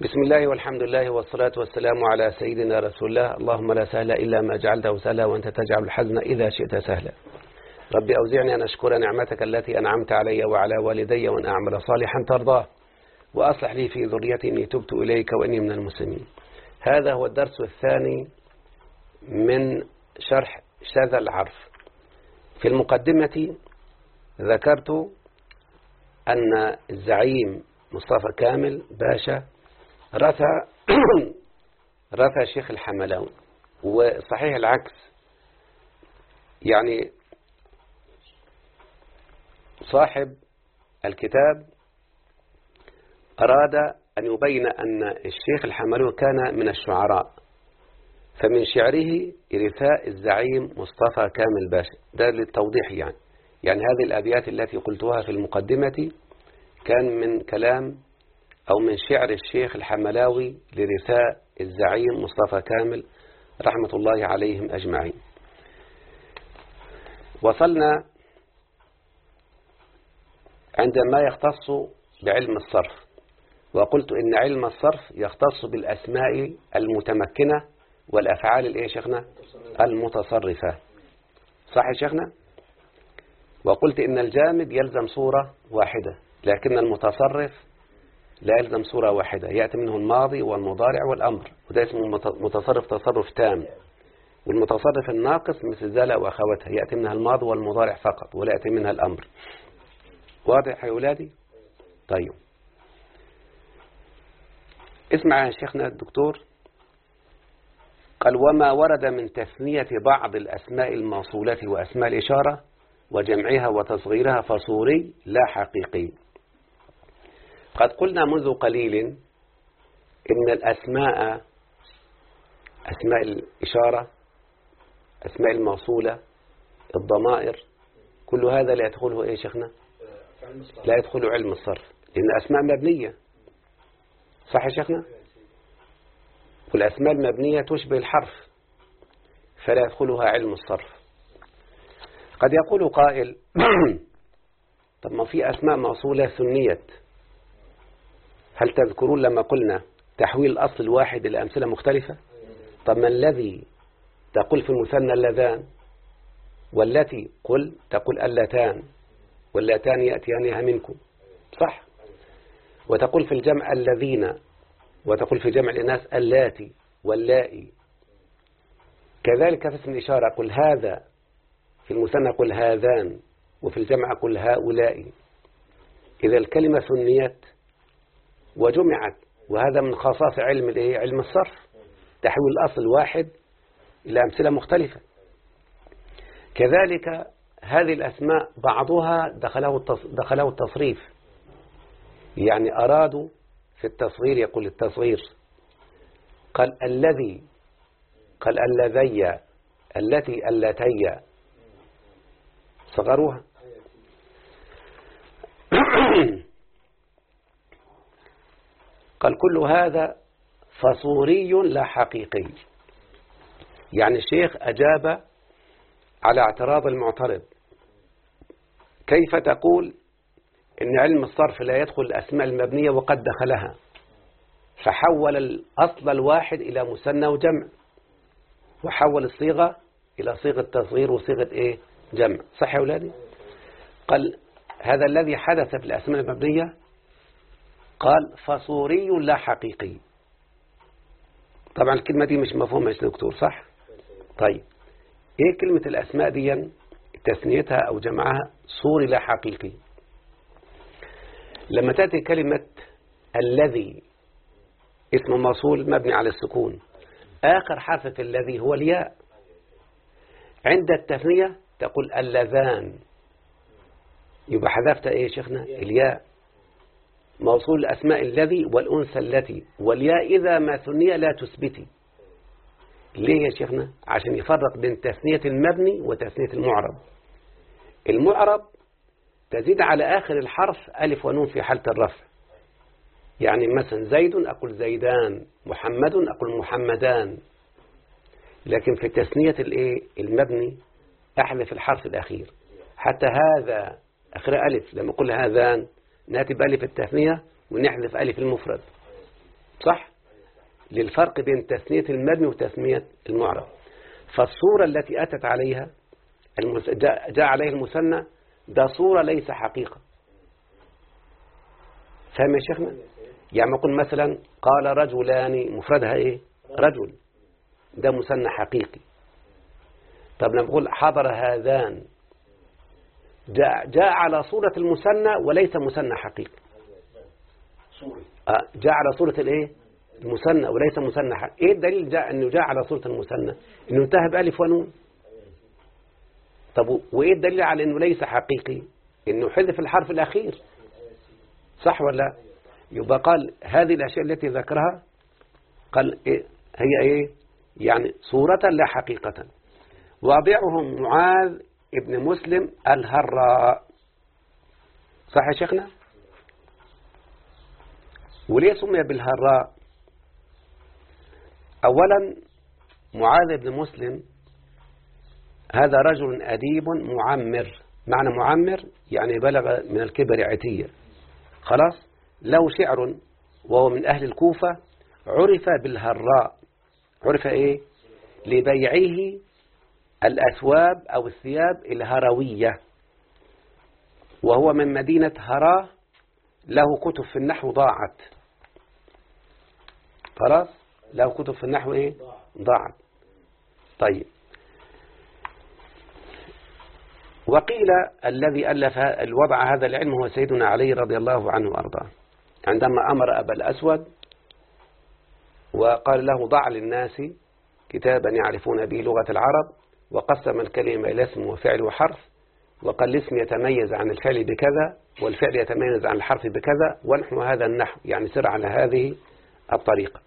بسم الله والحمد لله والصلاة والسلام على سيدنا رسول الله. اللهم لا سهل إلا ما جعلته سهلا وأنت تجعل الحزن إذا شئت سهلا. ربي أوزعني أن أشكر نعمتك التي أنعمت علي وعلى والدي وأن أعمل صالحا ترضاه. وأصلح لي في ذريتي إني تبت إليك وإني من المسلمين. هذا هو الدرس الثاني من شرح شذا العرف. في المقدمة ذكرت أن الزعيم مصطفى كامل باشا رثى رثى شيخ الحملاوي وصحيح العكس. يعني صاحب الكتاب أراد أن يبين أن الشيخ الحملاوي كان من الشعراء فمن شعره إرثاء الزعيم مصطفى كامل باشا. ده للتوضيح يعني. يعني هذه الأبيات التي قلتها في المقدمة كان من كلام أو من شعر الشيخ الحملاوي لرثاء الزعيم مصطفى كامل رحمة الله عليهم أجمعين. وصلنا عندما يختص بعلم الصرف. وقلت إن علم الصرف يختص بالأسماء المتمكنة والأفعال الإيه شيخنا المتصرفة. صح يا شيخنا؟ وقلت إن الجامد يلزم صورة واحدة لكن المتصرف لا يلزم صورة واحدة يأتي منه الماضي والمضارع والأمر وده اسمه متصرف تصرف تام. والمتصرف الناقص مثل زالة وأخواتها يأتي منها الماضي والمضارع فقط ولا يأتي منها الأمر. واضح يا أولادي؟ طيب. اسمع يا شيخنا الدكتور. قال وما ورد من تثنية بعض الأسماء الموصولة وأسماء الإشارة وجمعها وتصغيرها فصوري لا حقيقي. قد قلنا منذ قليل إن الأسماء أسماء الإشارة أسماء الموصولة الضمائر كل هذا لا يدخله إيه شيخنا؟ لا يدخل علم الصرف لأن أسماء مبنية. صح يا شيخنا؟ والأسماء المبنية تشبه الحرف فلا يدخلها علم الصرف. قد يقول قائل طب ما في أسماء موصولة سنيت هل تذكرون لما قلنا تحويل الأصل الواحد إلى أمثلة مختلفة؟ طب ما الذي تقول في المثنى اللذان والتي قل تقول اللتان واللتان يأتيانها منكم؟ صح. وتقول في الجمع الذين وتقول في جمع الإناث اللاتي واللائي. كذلك في اسم الإشارة قل هذا في المثنى قل هذان وفي الجمع قل هؤلاء. إذا الكلمة ثنيت وجمعت. وهذا من خصائص علم الايه علم الصرف. تحويل الأصل واحد إلى أمثلة مختلفة. كذلك هذه الأسماء بعضها دخله دخله التصريف. يعني أرادوا في التصغير يقول التصغير قال الذي قال اللذي التي اللتي صغروها. قال كل هذا فصوري لا حقيقي. يعني الشيخ أجاب على اعتراض المعترض. كيف تقول إن علم الصرف لا يدخل الأسماء المبنية وقد دخلها؟ فحول الأصل الواحد إلى مثنى وجمع وحول الصيغة إلى صيغة تصغير وصيغة إيه؟ جمع. صح يا أولادي؟ قال هذا الذي حدث في الأسماء المبنية قال فصوري لا حقيقي. طبعا الكلمة دي مش مفهومة يا دكتور صح؟ طيب إيه كلمة الأسماء دي؟ تثنيتها أو جمعها صوري لا حقيقي. لما تأتي كلمة الذي اسم موصول مبني على السكون. آخر حرف في الذي هو الياء. عند التثنية تقول اللذان. يبقى حذفت إيه شيخنا؟ الياء. موصول الأسماء الذي والأنثى التي والياء إذا ما ثنية لا تثبتي. ليه يا شيخنا؟ عشان يفرق بين تثنية المبني وتثنية المعرب. المعرب تزيد على آخر الحرف ألف ونون في حالة الرفع. يعني مثلا زيد أقول زيدان محمد أقول محمدان. لكن في تثنية الإيه؟ المبني أحذف الحرف الأخير. حتى هذا آخر ألف لما أقول هذان ناتي بألف التثنية ونحذف ألف المفرد. صح؟ للفرق بين تثنية المبني وتثنية المعرب. فالصورة التي أتت عليها جاء عليه المثنى ده صورة ليس حقيقة. فهم يا شيخنا؟ يعني نقول مثلا قال رجلان مفردها إيه؟ رجل. ده مثنى حقيقي. طب لما نقول حضر هذان جاء, جاء على صورة المثنى وليس مثنى حقيقي. آه، جاء على صورة الايه؟ المثنى وليس مثنى حقيقي. إيه الدليل جاء انه جاء على صورة المثنى؟ انه انتهى بألف ونون. طب وإيه الدليل على أنه ليس حقيقي؟ أنه حذف الحرف الأخير. صح ولا يبقى قال هذه الأشياء التي ذكرها قال إيه؟ هي إيه؟ يعني صورة لا حقيقة. واضعهم معاذ ابن مسلم الهراء. صح يا شيخنا؟ وليه سمي بالهراء؟ أولا معاذ بن مسلم هذا رجل أديب معمر. معنى معمر يعني بلغ من الكبر عتية خلاص؟ له شعر وهو من أهل الكوفة عرف بالهراء. عرف إيه؟ لبيعه الأثواب أو الثياب الهروية. وهو من مدينة هراه له كتب في النحو ضاعت. خلاص؟ له كتب في النحو إيه؟ ضاعت. طيب. وقيل الذي ألف الوضع هذا العلم هو سيدنا علي رضي الله عنه وأرضاه. عندما أمر أبا الأسود وقال له ضع للناس كتابا يعرفون به لغة العرب وقسم الكلمة إلى اسم وفعل وحرف وقال الاسم يتميز عن الفعل بكذا والفعل يتميز عن الحرف بكذا ونحو هذا النحو يعني سر على هذه الطريقة.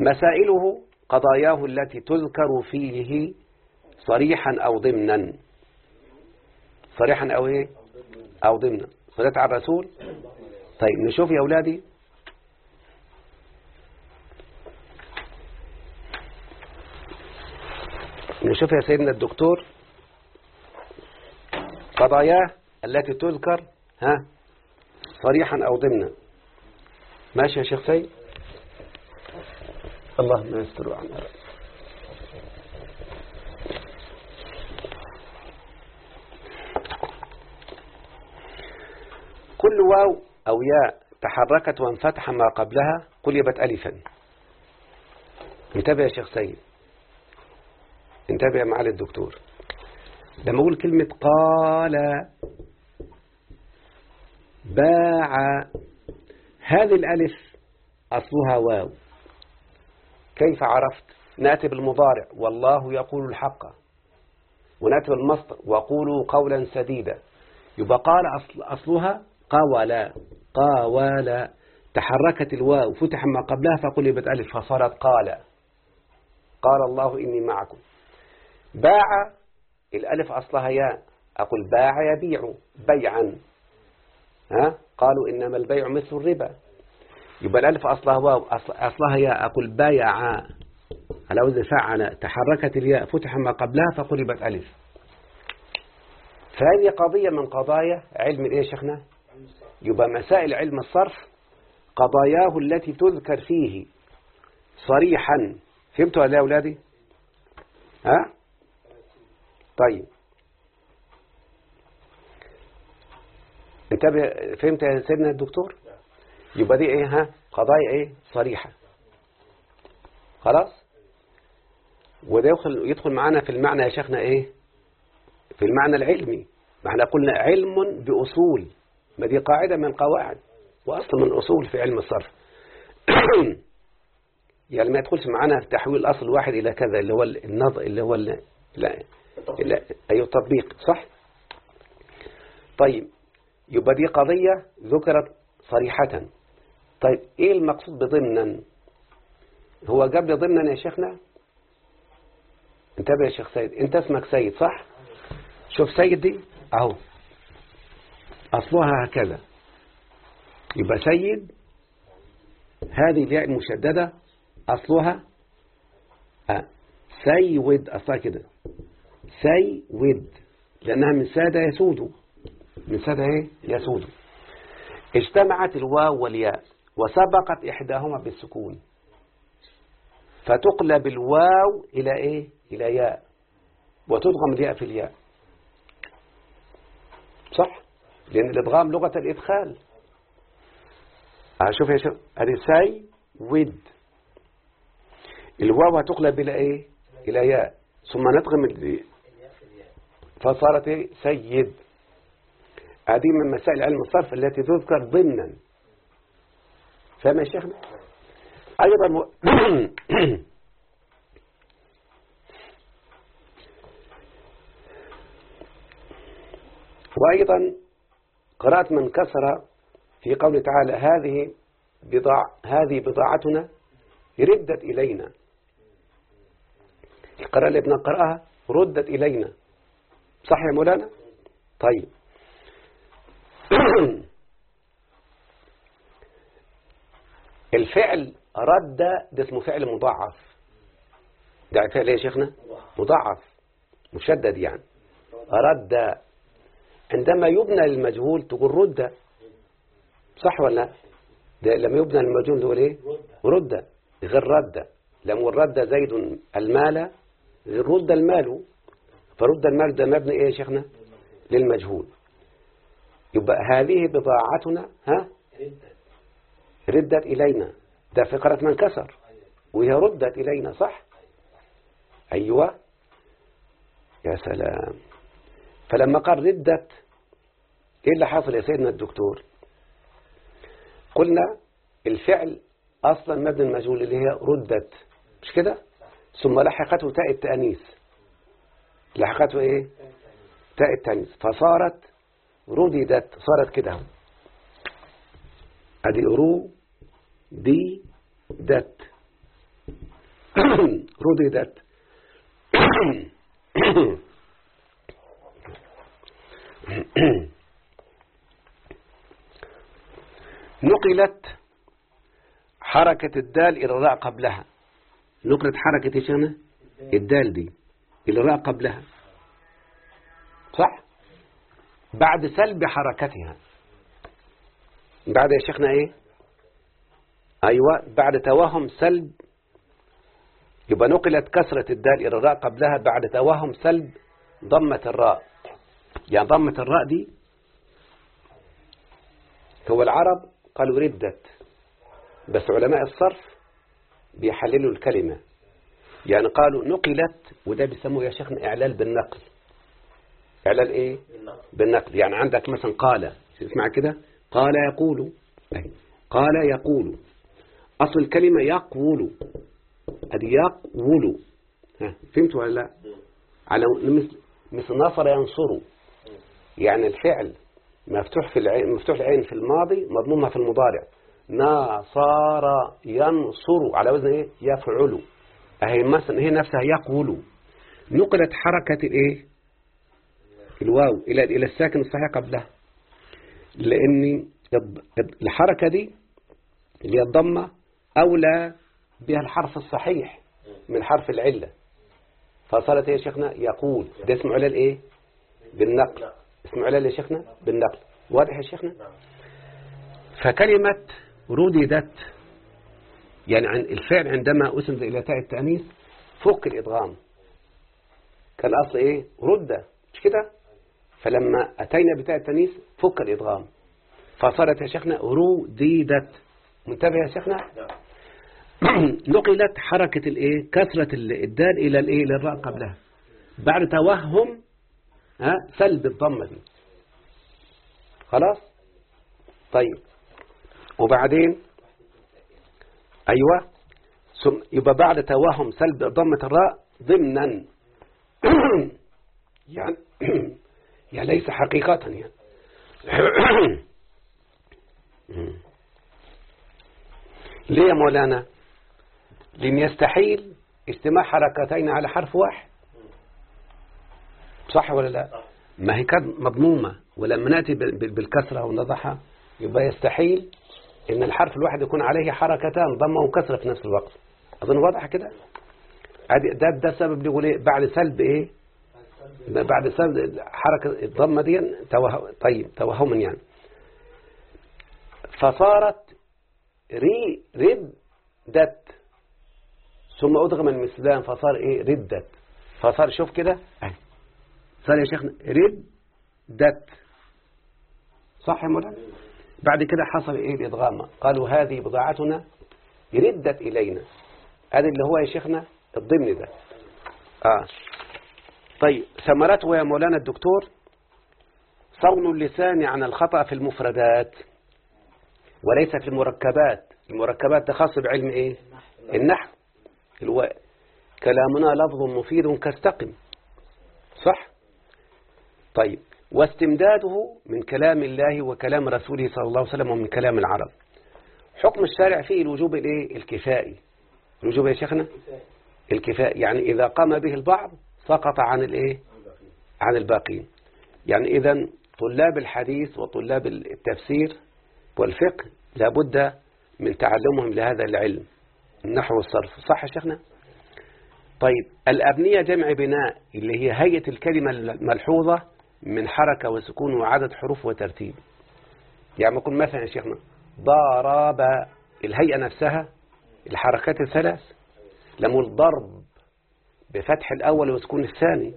مسائله قضاياه التي تذكر فيه صريحا أو ضمنا. صريحا أو إيه؟ أو ضمنا. صليت على الرسول؟ طيب نشوف يا أولادي. نشوف يا سيدنا الدكتور قضاياه التي تذكر ها صريحا أو ضمنا. ماشي يا شيخ سيد؟ اللهم يستر عنا كل واو أو ياء تحركت وانفتح ما قبلها قلبت ألفا. انتبه يا شيخ سيد؟ انتبه معالي الدكتور. لما أقول كلمة قال باع هذه الألف أصلها واو. كيف عرفت؟ ناتي بالمضارع والله يقول الحق. وناتي بالمصدر وقولوا قولا سديدا. يبقى قال أصل أصلها قاولا. قاولا. تحركت الواو. فتح ما قبلها فقلبت ألف. فصارت قال قال الله إني معكم. باع. الألف أصلها ياء. أقول باع يبيع بيعا. ها؟ قالوا إنما البيع مثل الربا. يبقى الألف أصلها واو أصلها ياء. أقول بايع على وزن فعل تحركت الياء فتح ما قبلها فقلبت ألف. فهذه قضية من قضايا علم الإيه شيخنا؟ يبقى مسائل علم الصرف قضاياه التي تذكر فيه صريحا. فهمتوا يا أولادي؟ ها؟ طيب. انتبه فهمت يا سيدنا الدكتور؟ يبقى دي إيه؟ ها قضايا إيه؟ صريحة. خلاص؟ وده يدخل, يدخل معانا في المعنى يا شيخنا إيه؟ في المعنى العلمي. ما إحنا قلنا علم بأصول ما دي قاعدة من القواعد وأصل من أصول في علم الصرف. يعني ما يدخلش معانا في تحويل أصل واحد إلى كذا اللي هو النظر اللي هو لا. لا. أي تطبيق صح؟ طيب يبقى دي قضية ذكرت صريحة. طيب إيه المقصود بضمنا؟ هو قبل ضمنا يا شيخنا؟ انتبه يا شيخ سيد أنت اسمك سيد صح؟ شوف سيد دي أهو. أصلها هكذا. يبقى سيد هذه الياء المشددة أصلها أه سيود أصلها كده. سيود لأنها من سادة يسود. من سادة إيه؟ يسود. اجتمعت الواو والياء وسبقت إحداهما بالسكون. فتقلب الواو إلى إيه؟ إلى ياء. وتضغم الياء في الياء. صح؟ لأن الإدغام لغة الإدخال. شوف يا شوف. هذه ساي ود الواو هتقلب إلى إيه؟ إلى ياء. ثم ندغم فصارت إيه؟ سيد. هذه من مسائل علم الصرف التي تذكر ضمنا. فاهم يا شيخنا؟ أيضا م... وأيضا قرأت من كسر في قوله تعالى هذه بضاع هذه بضاعتنا ردت إلينا. القراءة اللي بنقرأها ردت إلينا. صح يا مولانا؟ طيب. الفعل رد ده اسمه فعل مضاعف. ده فعل إيه يا شيخنا؟ مضاعف. مشدد يعني. رد. عندما يبنى للمجهول تقول رد. صح ولا لا؟ ده لما يبنى للمجهول تقول إيه؟ رد. غير رد. لما رد زيد المال غير رد المال. فرد المال ده مبني إيه يا شيخنا؟ للمجهول. يبقى هذه بضاعتنا ها؟ ردت إلينا. ده فقرة من كسر. وهي ردت إلينا صح؟ أيوة. يا سلام. فلما قال ردت إيه اللي حصل يا سيدنا الدكتور؟ قلنا الفعل أصلا مبني المجهول اللي هي ردت. مش كده؟ ثم لحقته تاء التأنيث. لحقته إيه؟ تاء التأنيث فصارت رددت صارت كده أدي رو دي دت. رددت. نقلت حركة الدال إلى الراء قبلها. نقلت حركة هنا الدال دي. إلى الراء قبلها. صح؟ بعد سلب حركتها. بعد يا شيخنا إيه؟ أيوه بعد توهم سلب. يبقى نقلت كسرة الدال إلى الراء قبلها بعد توهم سلب ضمة الراء. يعني ضمة الراء دي هو العرب قالوا ردت بس علماء الصرف بيحللوا الكلمة. يعني قالوا نقلت وده بيسموه يا شيخنا إعلال بالنقل. إعلال إيه؟ بالنقل. يعني عندك مثلا قال اسمع كده قال يقول قال يقول. أصل الكلمة يقول أدي يقول. ها فهمتوا ولا لا؟ على مثل مثل نصر ينصر. يعني الفعل مفتوح في العين مفتوح العين في الماضي مضمومها في المضارع. نصر ينصر. على وزن إيه؟ يفعل. أهي مثلا هي نفسها يقول. نقلت حركة الايه الواو إلى إلى الساكن الصحيح قبلها. لأن الحركة دي اللي هي الضمة أولى بها الحرف الصحيح من حرف العلة. فصارت يا شيخنا يقول. ده اسمه علل إيه بالنقل. اسمه علل يا شيخنا بالنقل. واضح يا شيخنا؟ فكلمة رددت يعني عن الفعل عندما أسند إلى تاء التأنيث فك الإدغام. كان الأصل إيه؟ رد. مش كده؟ فلما أتينا بتاء التأنيث فك الإدغام. فصارت يا شيخنا رددت منتبه يا شيخنا؟ نقلت حركة الإيه؟ كسرة الدال إلى الإيه؟ للراء قبلها. بعد توهم ها؟ سلب الضمة دي. خلاص؟ طيب. وبعدين؟ أيوه. ثم يبقى بعد توهم سلب ضمة الراء ضمنا. يعني يعني ليس حقيقة يعني. ليه يا مولانا؟ لأن يستحيل اجتماع حركتين على حرف واحد. صح ولا لا؟ ما هي كانت مضمومة. ولما نأتي بالكسرة ونضحها يبقى يستحيل إن الحرف الواحد يكون عليه حركتان ضمة وكسرة في نفس الوقت. أظن واضح كده؟ ده ده السبب يقول إيه بعد سلب إيه؟ بعد سلب حركة الضمة دي توه... طيب توهما يعني. فصارت ري ردت. ثم أدغم المثلان فصار إيه؟ ردت. فصار شوف كده. صار يا شيخنا ردت. صح يا مولانا؟ بعد كده حصل إيه الإدغام؟ قالوا هذه بضاعتنا ردت إلينا. هذا اللي هو يا شيخنا الضمن ده. آه. طيب ثمرته يا مولانا الدكتور صون اللسان عن الخطأ في المفردات وليس في المركبات. المركبات ده خاص بعلم إيه؟ النحو. ألو... كلامنا لفظ مفيد كاستقم. صح؟ طيب. واستمداده من كلام الله وكلام رسوله صلى الله عليه وسلم ومن كلام العرب. حكم الشارع فيه الوجوب الايه الكفائي. الوجوب يا شيخنا؟ الكفائي يعني إذا قام به البعض سقط عن الإيه؟ عن الباقين. يعني إذا طلاب الحديث وطلاب التفسير والفقه لابد من تعلمهم لهذا العلم النحو والصرف صح يا شيخنا؟ طيب الأبنية جمع بناء اللي هي هيئة الكلمة الملحوظة من حركة وسكون وعدد حروف وترتيب. يعني يكون مثلا يا شيخنا ضرب الهيئة نفسها الحركات الثلاث لما الضرب بفتح الأول وسكون الثاني.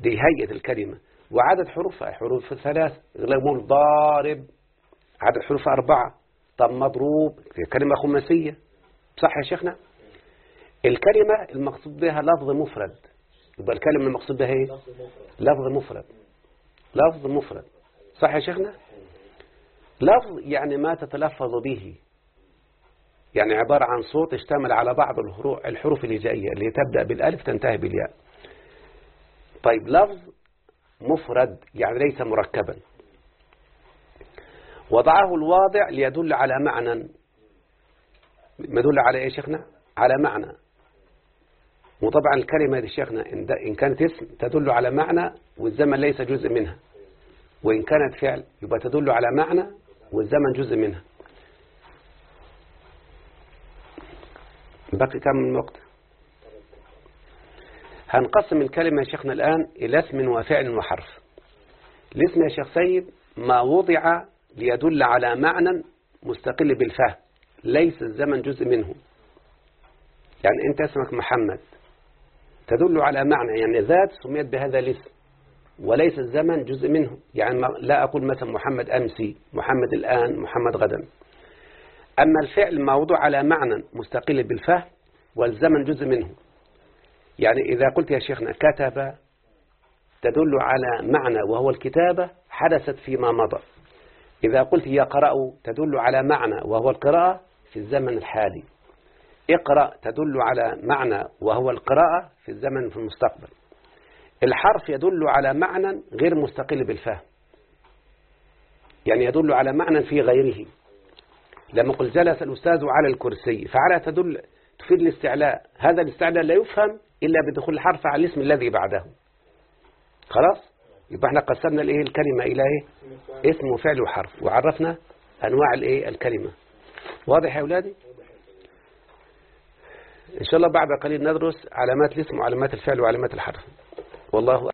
دي هيئة الكلمة. وعدد حروفها حروف ثلاث لما ضارب. عدد حروف أربعة. طب مضروب كلمة خماسية. صح يا شيخنا؟ الكلمة المقصود بها لفظ مفرد. يبقى الكلمة المقصود بها إيه؟ لفظ مفرد. لفظ مفرد. صح يا شيخنا؟ لفظ يعني ما تتلفظ به. يعني عبارة عن صوت اشتمل على بعض الحروف الهجائية اللي تبدأ بالألف تنتهي بالياء. طيب لفظ مفرد يعني ليس مركبا. وضعه الواضع ليدل على معنى. مدل على إيه شيخنا؟ على معنى. وطبعا الكلمة دي شيخنا إن كانت اسم تدل على معنى والزمن ليس جزء منها. وإن كانت فعل يبقى تدل على معنى والزمن جزء منها. باقي كم من وقت؟ هنقسم الكلمة يا شيخنا الآن إلى اسم وفعل وحرف. الاسم يا شيخ سيد ما وضع ليدل على معنى مستقل بالفهم. ليس الزمن جزء منه. يعني أنت اسمك محمد. تدل على معنى يعني ذات سميت بهذا الاسم وليس الزمن جزء منه. يعني لا أقول مثلا محمد أمسي محمد الآن محمد غدا. أما الفعل موضوع على معنى مستقل بالفهم والزمن جزء منه. يعني إذا قلت يا شيخنا كتب تدل على معنى وهو الكتابة حدثت فيما مضى. إذا قلت يقرأ تدل على معنى وهو القراءة في الزمن الحالي. اقرأ تدل على معنى وهو القراءة في الزمن في المستقبل. الحرف يدل على معنى غير مستقل بالفهم. يعني يدل على معنى في غيره. لما قل جلس الأستاذ على الكرسي فعلى تدل تفيد الاستعلاء. هذا الاستعلاء لا يفهم إلا بدخول الحرف على الاسم الذي بعده. خلاص؟ يبقى إحنا قسمنا الإيه؟ الكلمة إلى إيه؟ اسم وفعل وحرف. وعرفنا أنواع الإيه؟ الكلمة. واضح يا أولادي؟ إن شاء الله بعد قليل ندرس علامات الاسم وعلامات الفعل وعلامات الحرف. والله